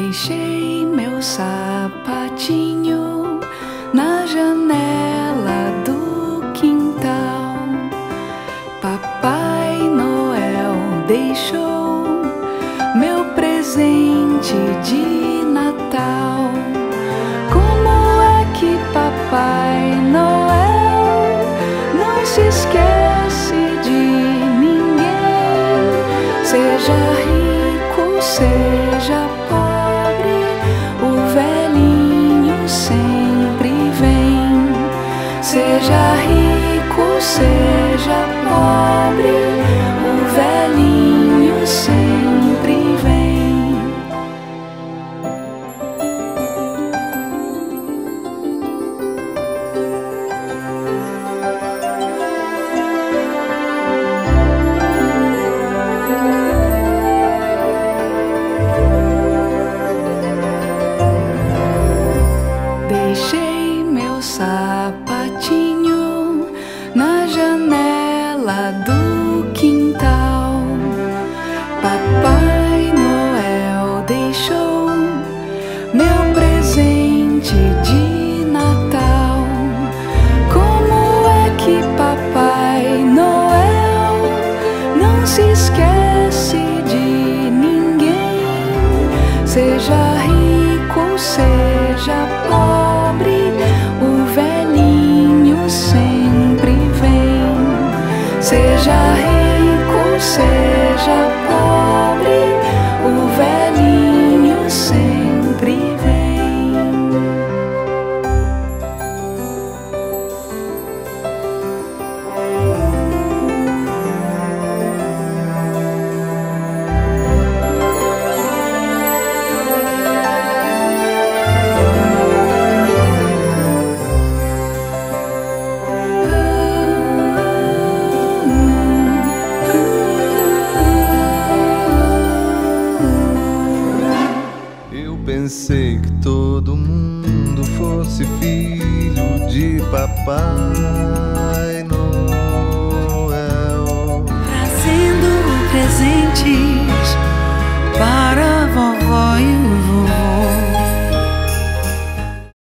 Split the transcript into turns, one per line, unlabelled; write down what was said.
Deixei meu sapatinho na janela do quintal. Papai Noel deixou meu presente de Natal. Como é que Papai Noel não se esquece de ninguém? Seja rico, seja pobre, Seja rico, seja pobre, o velhinho sempre vem. Deixei janela do quintal. Papai Noel deixou meu presente de Natal. Como é que Papai Noel não se esquece de ninguém? Seja rico, seja
pensei que todo mundo fosse filho de Papai